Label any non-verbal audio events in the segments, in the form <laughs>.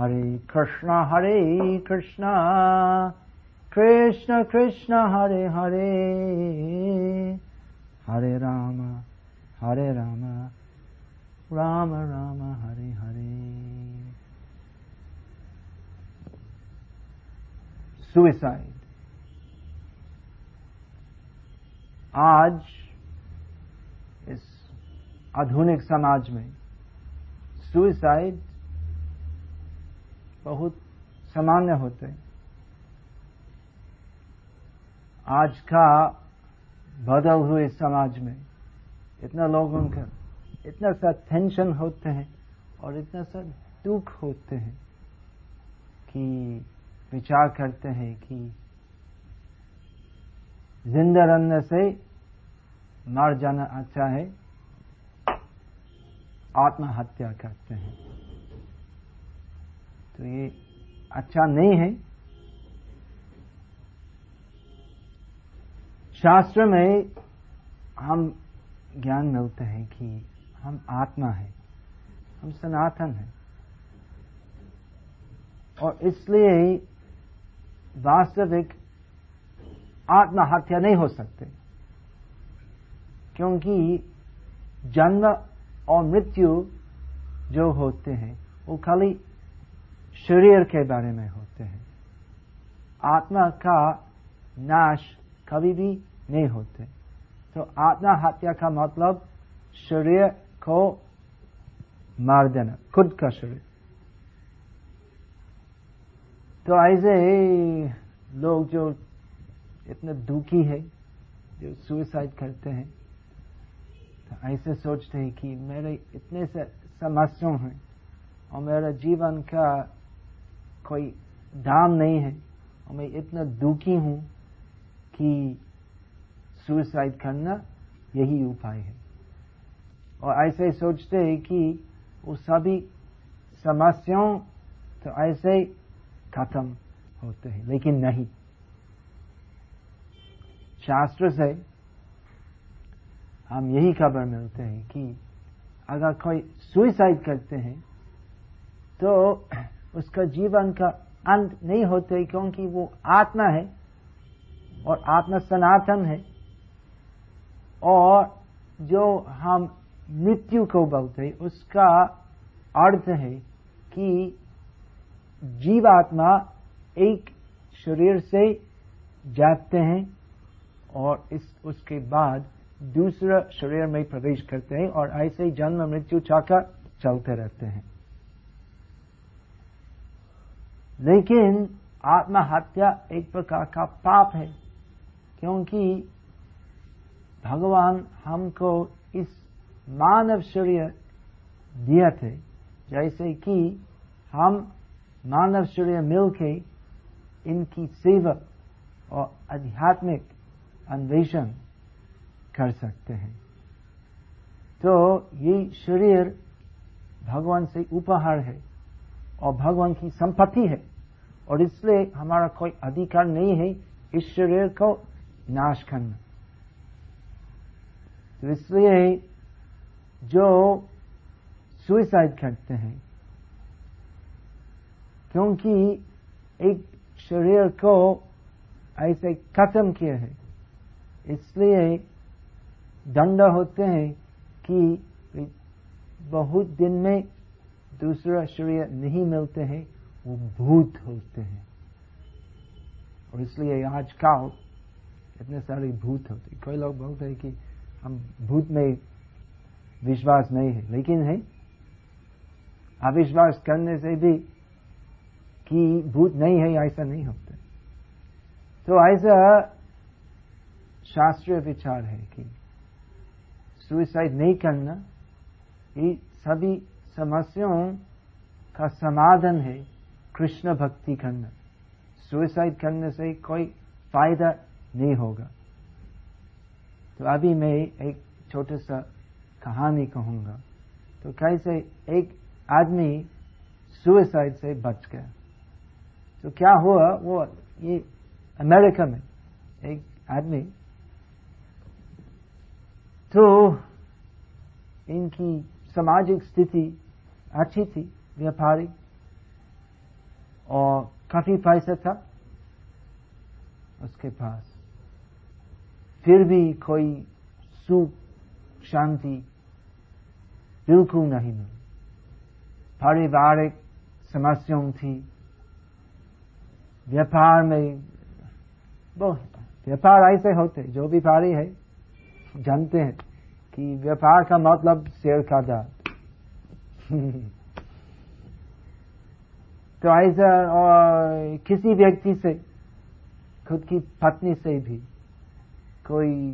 Hare Krishna, Hare Krishna, Krishna Krishna, Hare Hare, Hare Rama, Hare Rama, Rama Rama, Hare Hare. Suicide. आज इस आधुनिक समाज में suicide बहुत सामान्य होते हैं। आज का बदल हुए समाज में इतना लोगों का इतना सा टेंशन होते हैं और इतना सा दुख होते हैं कि विचार करते हैं कि ज़िंदा रहने से मर जाना अच्छा है, आत्महत्या करते हैं। तो ये अच्छा नहीं है। शास्त्र में हम ज्ञान मिलते हैं कि हम आत्मा है, हम सनातन हैं। और इसलिए वास्तविक आत्महत्या नहीं हो सकते, क्योंकि जन्म और मृत्यु जो होते हैं, वो खाली शरीर के बारे में होते हैं। आत्मा का नाश कभी भी नहीं होते। तो आत्मा हत्या का मतलब शरीर को मार देना, खुद का शरीर। तो ऐसे लोग जो इतने दुखी है, जो सुसाइड करते हैं तो ऐसे सोचते हैं कि मेरे इतने से समस्या हैं और मेरा जीवन का कोई दाम नहीं है। और मैं इतना दुखी हूँ कि सुसाइड करना यही उपाय है। और ऐसे सोचते हैं कि वो सभी समस्याओं तो ऐसे खत्म होते हैं, लेकिन नहीं। शास्त्र से हम यही खबर मिलते हैं कि अगर कोई सुइसाइड करते हैं तो उसका जीवन का अंत नहीं होते क्योंकि वो आत्मा है और आत्मा सनातन है। और जो हम मृत्यु को बोलते हैं, उसका अर्थ है कि जीवात्मा एक शरीर से जाते हैं और इस, उसके बाद दूसरा शरीर में प्रवेश करते हैं और ऐसे ही जन्म, मृत्यु चाकर चलते रहते हैं। लेकिन आत्महत्या एक प्रकार का पाप है, क्योंकि भगवान हमको इस मानव शरीर दिया थे, जैसे कि हम मानव शरीर मिलके इनकी सेवा और आध्यात्मिक अन्वेषण कर सकते हैं। तो ये शरीर भगवान से उपहार है और भगवान की संपत्ति है। और इसलिए हमारा कोई अधिकार नहीं है इस शरीर को नाश करना। तो इसलिए जो सुइसाइड करते हैं, क्योंकि एक शरीर को ऐसे खत्म किया है, इसलिए दंड होते हैं कि बहुत दिन में दूसरा शरीर नहीं मिलते हैं। वो भूत होते हैं। और इसलिए आजकल इतने सारे भूत होते कई लोग बोलते हैं कि हम भूत में विश्वास नहीं है। लेकिन है, अविश्वास करने से भी कि भूत नहीं है, ऐसा नहीं होता। तो ऐसा शास्त्रीय विचार है कि सुइसाइड नहीं करना, ये सभी समस्याओं का समाधान है। कृष्ण भक्ति करना सुइसाइड करने से कोई फ़ायदा नहीं होगा। तो अभी मैं एक छोटे सा कहानी कहूँगा। तो कैसे एक आदमी सुइसाइड से बच गया। तो क्या हुआ? वो ये अमेरिका में एक आदमी। तो इनकी सामाजिक स्थिति अच्छी थी, व्यापारिक। और काफ़ी पैसा था उसके पास। फिर भी कोई सुख, शांति बिल्कुल नहीं मिली। पारिवारिक समस्याओं थी। व्यापार में बहुत, व्यापार ऐसे होते, जो व्यापारी है, जानते हैं कि व्यापार का मतलब शेर का दांत <laughs> तो ऐसा और किसी व्यक्ति से, खुद की पत्नी से भी कोई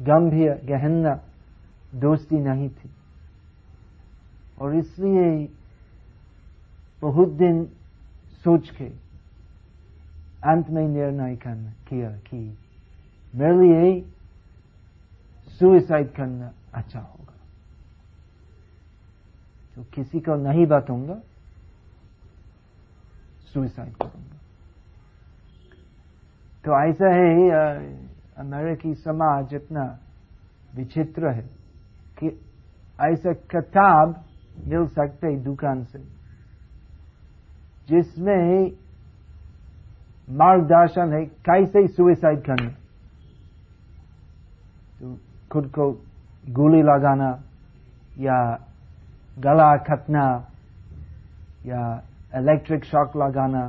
गंभीर, गहना दोस्ती नहीं थी। और इसलिए बहुत दिन सोच के अंत में निर्णय करना, किया कि मेरे लिए सुइसाइड करना अच्छा होगा। तो किसी को नहीं बताऊँगा। सुइसाइड करूँगा तो ऐसा है अमेरिकी समाज इतना विचित्र है कि ऐसा किताब मिल सकते दुकान से, जिसमें मार्गदर्शन है कैसे सुइसाइड करना। तो खुद को गोली लगाना या गला खतना या इलेक्ट्रिक शॉक लगाना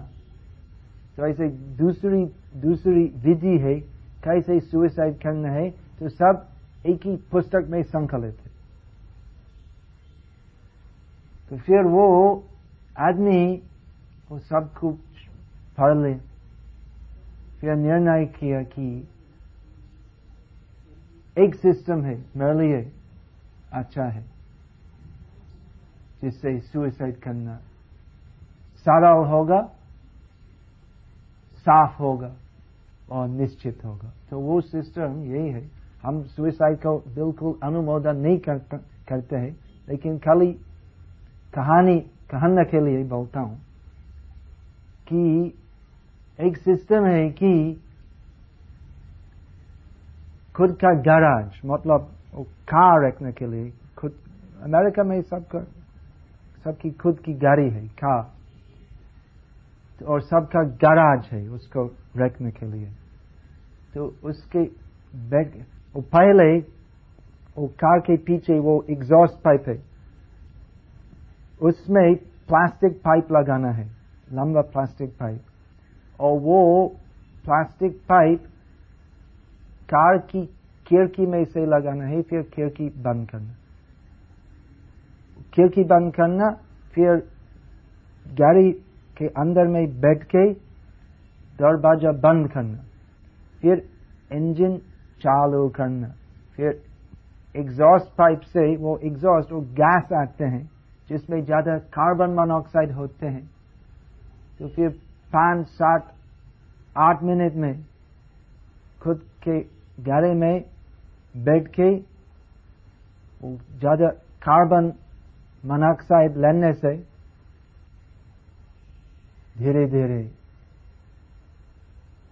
तो ऐसे दूसरी दूसरी विधि है कैसे सुइसाइड करना है तो सब एक ही पुस्तक में संकलित है तो फिर वो आदमी वो सब कुछ पढ़ ले फिर निर्णय किया कि एक सिस्टम है मेरे लिए अच्छा है जिससे सुइसाइड करना सरल होगा साफ़ होगा और निश्चित होगा। तो वो सिस्टम यही है। हम सुइसाइड को बिल्कुल अनुमोदन नहीं करते, करते हैं लेकिन खाली कहानी कहने के लिए बोलता हूँ कि एक सिस्टम है कि खुद का गैराज मतलब कार रखने के लिए खुद अमेरिका में सबका सबकी खुद की गाड़ी है कार और सबका गराज है उसको रखने के लिए। तो उसके वो पहले, वो कार के पीछे वो एग्जॉस्ट पाइप है। उसमें प्लास्टिक पाइप लगाना है, लंबा प्लास्टिक पाइप और वो प्लास्टिक पाइप कार की खिड़की में से लगाना है, फिर खिड़की बंद करना। खिड़की बंद करना, फिर गाड़ी के अंदर में बैठ के दरवाज़ा बंद करना, फिर इंजन चालू करना, फिर एग्जॉस्ट पाइप से वो एग्जॉस्ट वो गैस आते हैं, जिसमें ज़्यादा कार्बन मोनोऑक्साइड होते हैं। तो फिर पाँच, सात, आठ मिनट में खुद के गाड़ी में बैठ के ज़्यादा कार्बन मोनोऑक्साइड लेने से धीरे धीरे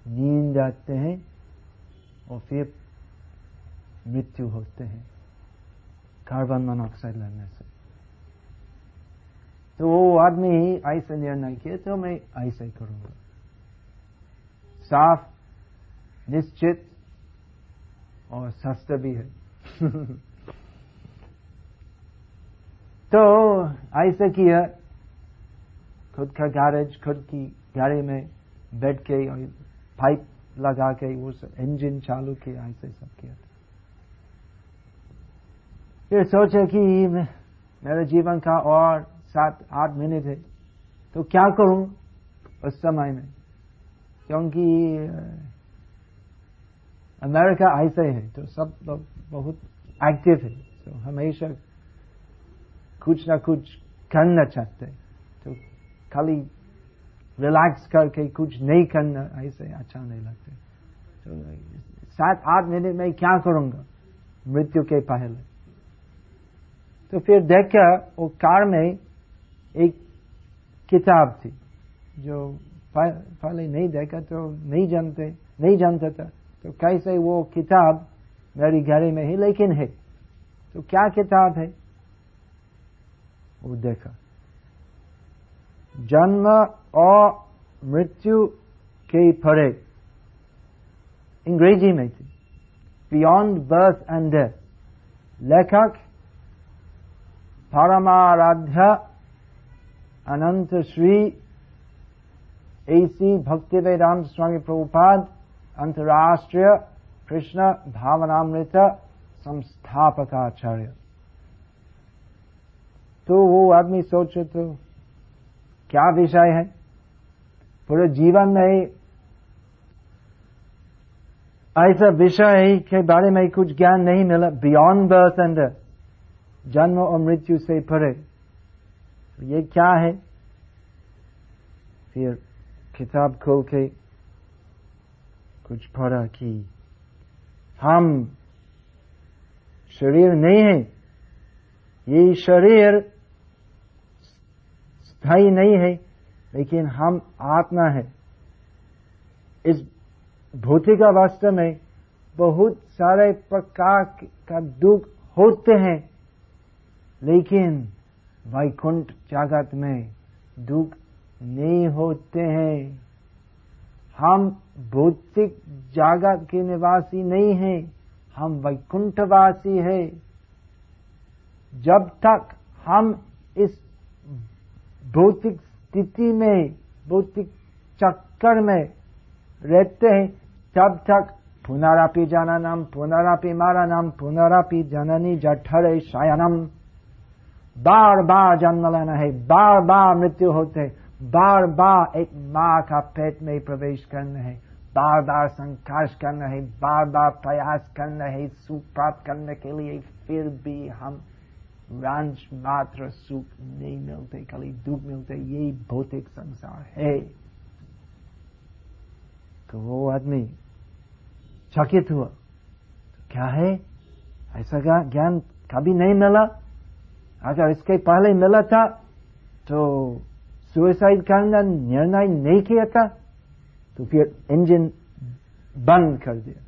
नींद आते हैं और फिर मृत्यु होते हैं, कार्बन मोनोऑक्साइड लेने से। तो वो आदमी ऐसे निर्णय किए तो मैं ऐसे ही करूँगा। साफ़, निश्चित और सस्ता भी है। <laughs> तो ऐसे किया खुद का गैरेज खुद की गाड़ी में बैठ के और पाइप लगा के वो सब इंजन चालू किया, ऐसे सब किया था। फिर सोचा कि मेरे जीवन का और सात, आठ महीने थे तो क्या करूँ उस समय में? क्योंकि अमेरिका ऐसे है तो सब लोग बहुत एक्टिव है तो हमेशा कुछ ना कुछ करना चाहते तो खाली रिलैक्स करके कुछ नहीं करना ऐसे अच्छा नहीं लगते। तो सात आठ मिनट में क्या करूँगा? मृत्यु के पहले। तो फिर देखा वो कार में एक किताब थी जो पहले नहीं देखा तो नहीं जानते नहीं जानता था। तो कैसे वो किताब मेरी घरे में है लेकिन है। तो क्या किताब है? वो देखा। जन्म और मृत्यु के परे अंग्रेज़ी में थी। बियॉन्ड बर्थ एंड डेथ लेखक परमाराध्य अनंत श्री एसी भक्ति वेदांत स्वामी प्रभुपाद अंतर्राष्ट्रीय कृष्ण भावनामृत संस्थापकाचार्य। तो वो आदमी सोचे तो क्या विषय है? पूरे जीवन में ऐसा विषय के बारे में कुछ ज्ञान नहीं मिला। बियॉन्ड बर्थ एंड जन्म और मृत्यु से परे। तो ये क्या है? फिर किताब खोल के कुछ पढ़ा कि हम शरीर नहीं है। ये शरीर स्थायी नहीं है, लेकिन हम आत्मा है। इस भौतिक अवस्था में बहुत सारे प्रकार का दुख होते हैं, लेकिन वैकुंठ जगत में दुख नहीं होते हैं। हम भौतिक जगत के निवासी नहीं हैं, हम वैकुंठवासी है। जब तक हम इस भौतिक स्थिति में, भौतिक चक्कर में रहते हैं, तब तक पुनरापि पुनरापि मारा नाम पुनरापि जननी जठर शयनम। बार बार जन्म लेना है बार बार मृत्यु होते है बार बार एक माँ का पेट में प्रवेश करना है बार बार संघर्ष करना है बार बार प्रयास करना है, सुख प्राप्त करने के लिए फिर भी हम रंज मात्र सुख नहीं मिलते खाली दुख मिलते यही भौतिक संसार है तो वो आदमी, चकित हुआ। तो क्या है? ऐसा ज्ञान कभी नहीं मिला? अगर इसके पहले मिला था तो सुसाइड करना निर्णय नहीं किया था तो फिर इंजन बंद कर दिया।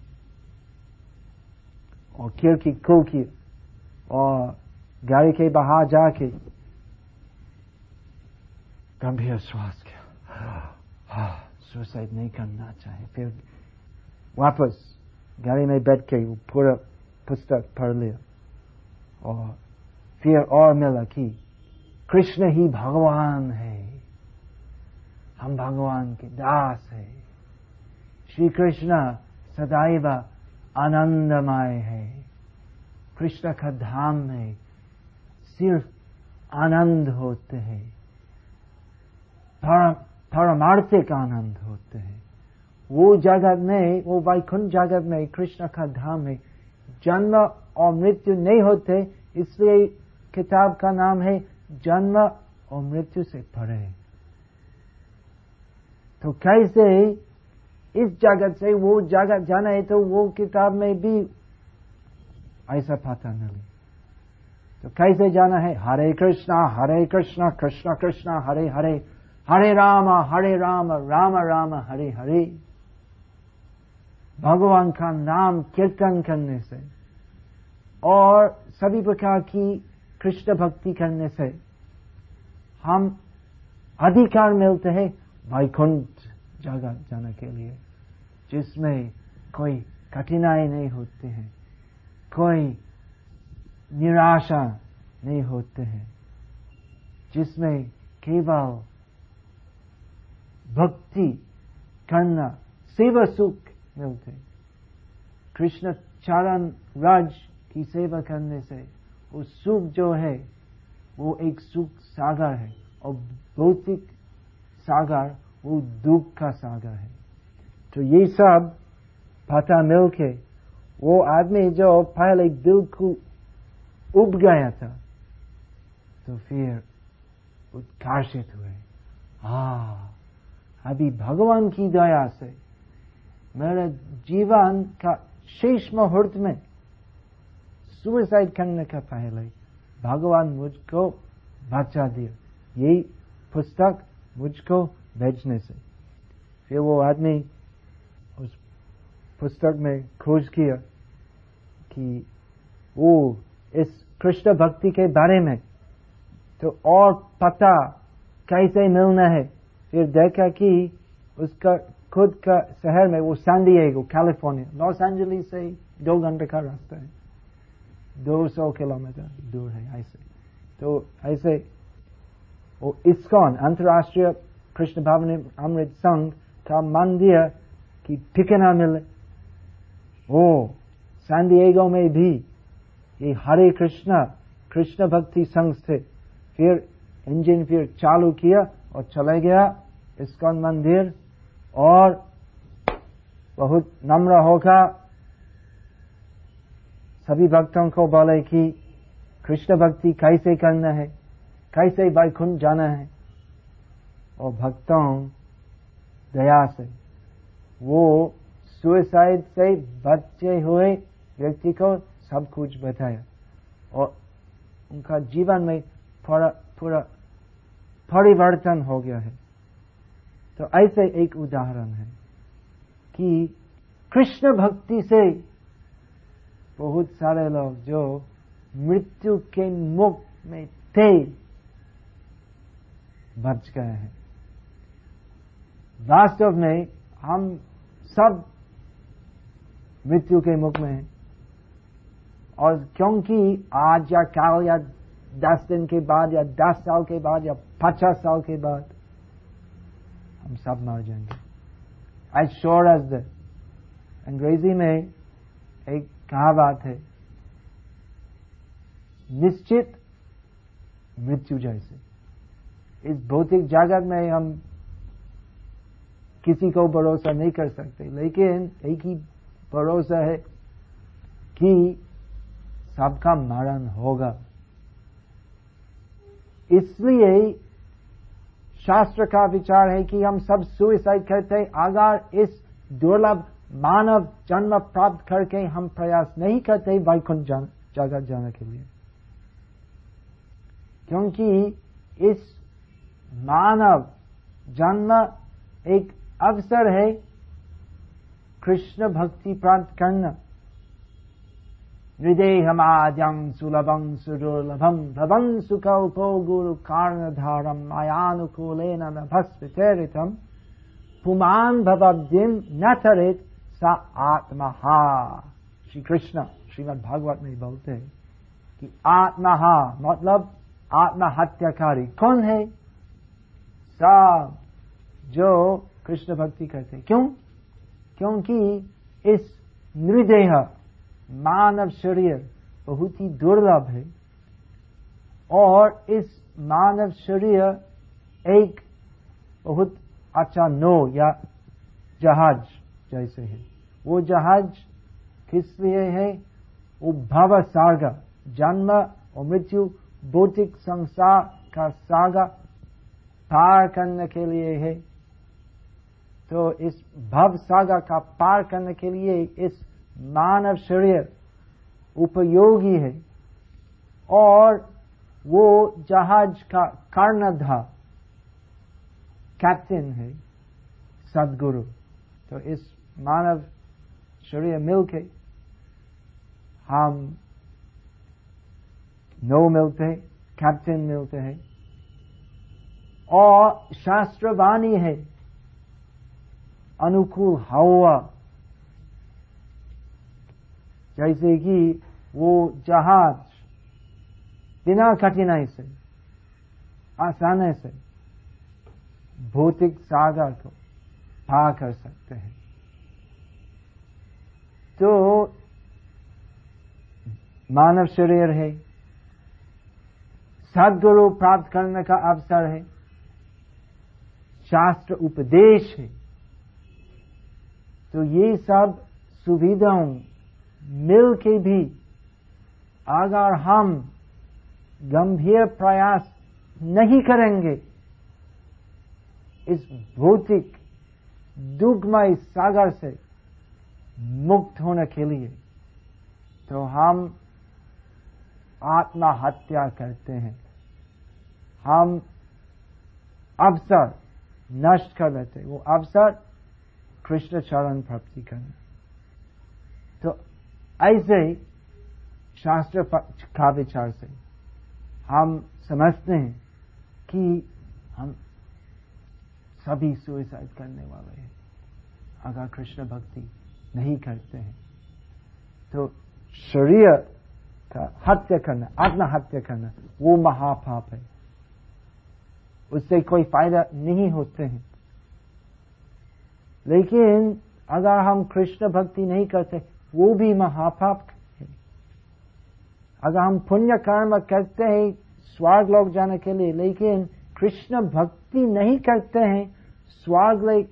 और खिड़की खो की और गाड़ी के बाहर जाके गंभीर श्वास किया सुसाइड नहीं करना चाहिए फिर वापस गाड़ी में बैठ के वो पूरा पुस्तक पढ़ लिया और फिर और मिला कि कृष्ण ही भगवान है हम भगवान के दास है श्री कृष्ण सदैव आनंदमय है कृष्ण का धाम में सिर्फ़ आनंद होते हैं। परमार्थिक आनंद होते हैं। वो जगत में, वो वैकुंठ जगत में, कृष्ण का धाम है जन्म और मृत्यु नहीं होते, इसलिए किताब का नाम है जन्म और मृत्यु से परे। तो कैसे इस जगत से वो जगत जाना है तो वो किताब में भी ऐसा पता नहीं। तो कैसे जाना है? हरे कृष्णा हरे कृष्णा, कृष्ण कृष्णा, हरे हरे हरे राम हरे राम राम राम, हरे हरे। भगवान का नाम कीर्तन करने से और सभी प्रकार की कृष्ण भक्ति करने से हम अधिकार मिलते हैं वैकुंठ जगह जाने के लिए, जिसमें कोई कठिनाई नहीं होती है, कोई निराशा नहीं होते हैं, जिसमें केवल भक्ति, करना, सेवा सुख मिलते कृष्ण चरण राज की सेवा करने से वो सुख जो है, वो एक सुख सागर है, और भौतिक सागर वो दुख का सागर है। तो ये सब पता मिल के वो आदमी जो पहले बिल्कुल उब गया था। तो फिर उत्कर्षित हुए। हा, अभी भगवान की दया से मेरे जीवन का शेष मुहूर्त में सुसाइड करने का पहले भगवान मुझको बचा दिया। यही पुस्तक मुझको भेजने से। फिर वो आदमी उस पुस्तक में खोज किया कि वो इस कृष्ण भक्ति के बारे में। तो और पता कैसे मिलना है? फिर देखा कि उसका, खुद का शहर में वो सैंडिएगो कैलिफ़ोर्निया लॉस एंजलिस से दो घंटे का रास्ता है। दो सौ किलोमीटर दूर है ऐसे। तो ऐसे वो इस्कॉन, अंतर्राष्ट्रीय कृष्ण भवन अमृत संघ का मंदिर की ठिकाना मिले। ओ सैंडिएगो में भी ये हरे कृष्ण कृष्ण भक्ति संघ से फिर इंजन फिर चालू किया और चले गया इस्कॉन मंदिर और बहुत नम्र होगा। सभी भक्तों को बोले कि कृष्ण भक्ति कैसे करना है, कैसे वैकुंठ जाना है? और भक्तों, दया से, वो सुसाइड से बचे हुए व्यक्ति को सब कुछ बताया। और उनका जीवन में थोड़ा पूरा परिवर्तन हो गया है। तो ऐसे एक उदाहरण है कि कृष्ण भक्ति से बहुत सारे लोग जो मृत्यु के मुख में थे, बच गए हैं। वास्तव में हम सब मृत्यु के मुख में हैं। और क्योंकि आज या कल या दस दिन के बाद या दस साल के बाद या पचास साल के बाद, हम सब मर जाएँगे। एज श्योर एज द अंग्रेज़ी में एक कहावत है, निश्चित मृत्यु जैसे। इस भौतिक जगत में हम किसी को भरोसा नहीं कर सकते, लेकिन एक ही भरोसा है कि सबका मरण होगा। इसलिए शास्त्र का विचार है कि हम सब सुइसाइड करते अगर इस दुर्लभ मानव जन्म प्राप्त करके हम प्रयास नहीं करते वैकुंठ जगत जाने के लिए। क्योंकि इस मानव जन्म एक अवसर है कृष्ण भक्ति प्राप्त करना। हृदयमाद्यं सुलभं सुदुर्लभं भवन् सुकल्पो गुरुकार्णधारं मयानुकूलेन न भस्विचरितम् पुमान् भवद्यं न चरित स आत्महा श्री कृष्ण श्रीमद भागवत में बोलते कि आत्महा मतलब आत्महत्याकारी कौन है? सब जो कृष्ण भक्ति करते क्यों? क्योंकि इस नृदेह मानव शरीर बहुत ही दुर्लभ है। और इस मानव शरीर एक बहुत अच्छा नो या जहाज़ जैसे है। वो जहाज़ किस लिए है? वो भव सागर, जन्म और मृत्यु भौतिक संसार का सागर पार करने के लिए है। तो इस भव सागर का पार करने के लिए इस मानव शरीर उपयोगी है। और वो जहाज़ का कर्णधा कैप्टन है, सदगुरु। तो इस मानव शरीर मिलके हम नौ मिलते हैं कैप्टन मिलते हैं। और शास्त्रवाणी है, अनुकूल हवा जैसे कि वो जहाज़ बिना कठिनाई से, आसानी से भौतिक सागर को पार कर सकते हैं। तो मानव शरीर है, सदगुरु प्राप्त करने का अवसर है, शास्त्र उपदेश है। तो ये सब सुविधाओं मिल के भी अगर हम गंभीर प्रयास नहीं करेंगे, इस भौतिक दुखमय सागर से मुक्त होने के लिए तो हम आत्महत्या करते हैं। हम अवसर नष्ट कर लेते वो अवसर कृष्ण चरण प्राप्ति करना। तो ऐसे ही शास्त्र का विचार से हम समझते हैं कि हम सभी सुइसाइड करने वाले हैं। अगर कृष्ण भक्ति नहीं करते हैं तो शरीर का हत्या करना, आत्महत्या करना, वो महापाप है। उससे कोई फ़ायदा नहीं होते हैं। लेकिन अगर हम कृष्ण भक्ति नहीं करते वो भी महापाप है। अगर हम पुण्य कर्म करते हैं, स्वर्ग लोग जाने के लिए, लेकिन कृष्ण भक्ति नहीं करते हैं, स्वर्ग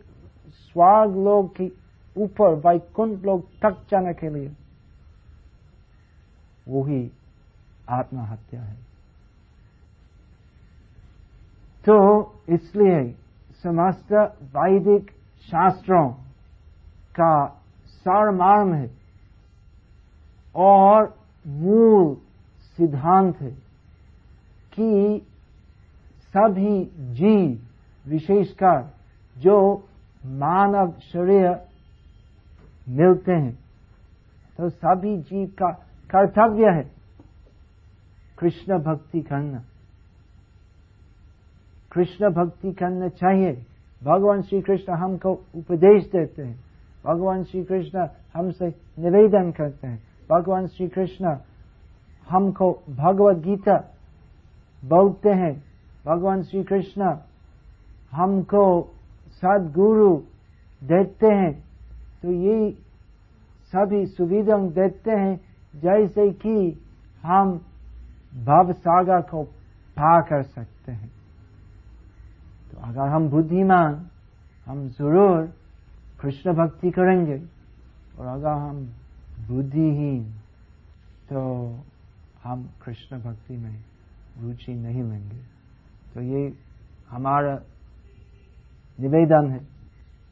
स्वर्ग लोग के ऊपर, वैकुंठ लोग तक जाने के लिए वो ही आत्महत्या है। तो इसलिए समस्त वैदिक शास्त्रों का सारमार्म है। और मूल सिद्धांत है कि सभी जीव विशेषकर जो मानव शरीर मिलते हैं तो सभी जीव का कर्तव्य है कृष्ण भक्ति करना। कृष्ण भक्ति करना चाहिए। भगवान श्री कृष्ण हमको उपदेश देते हैं। भगवान श्री कृष्ण हमसे निवेदन करते हैं। भगवान श्री कृष्ण हमको भगवत गीता बोलते हैं। भगवान श्री कृष्ण हमको सदगुरु देते हैं। तो ये सभी सुविधा देते हैं, जैसे कि हम भव सागर को पा कर सकते हैं। तो अगर हम बुद्धिमान, हम ज़रूर कृष्ण भक्ति करेंगे। और अगर हम बुद्धिहीन तो हम कृष्ण भक्ति में रुचि नहीं लेंगे। तो ये हमारा निवेदन है।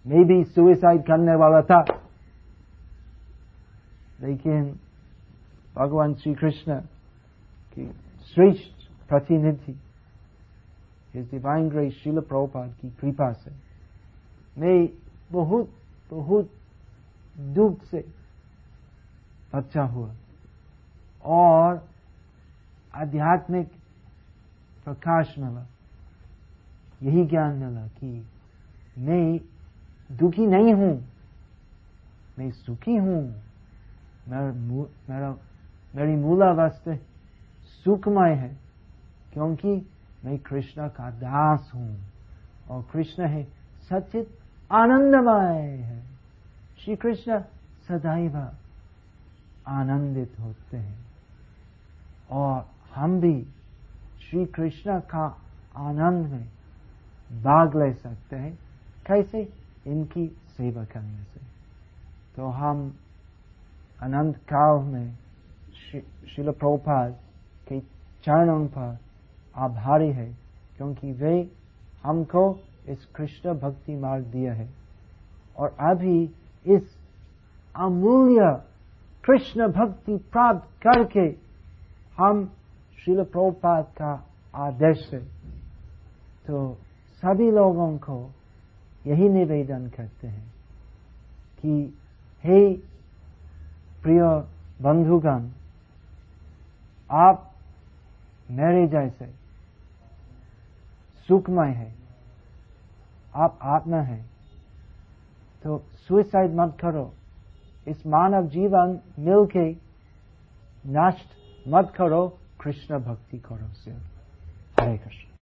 मैं भी सुइसाइड करने वाला था। लेकिन भगवान श्री कृष्ण की श्रेष्ठ प्रतिनिधि, His Divine Grace की कृपा से, मैं बहुत बहुत दुख से बच्चा हुआ। और आध्यात्मिक प्रकाश मिला यही ज्ञान मिला कि मैं दुखी नहीं हूँ। मैं सुखी हूँ। मेरा, मेरी मूलावस्था सुखमय है, क्योंकि मैं कृष्ण का दास हूँ। और कृष्ण है सचित आनंदमय है। श्री कृष्ण सदैव आनंदित होते हैं। और हम भी श्री कृष्ण का आनंद में भाग ले सकते हैं। कैसे? इनकी सेवा करने से। तो हम अनंत काल में शिल प्रभुपाद के चरणों पर आभारी है, क्योंकि वे हमको इस कृष्ण भक्ति मार्ग दिया है। और अभी इस अमूल्य कृष्ण भक्ति प्राप्त करके हम शिल प्रभुपाद का आदेश है। तो सभी लोगों को यही निवेदन करते हैं कि हे प्रिय बंधुगण, आप मेरे जैसे सुखमय है, आप आत्मा है तो सुइसाइड मत करो। इस मानव जीवन मिलके नष्ट मत करो कृष्ण भक्ति करो सिर्फ़। हरे कृष्ण।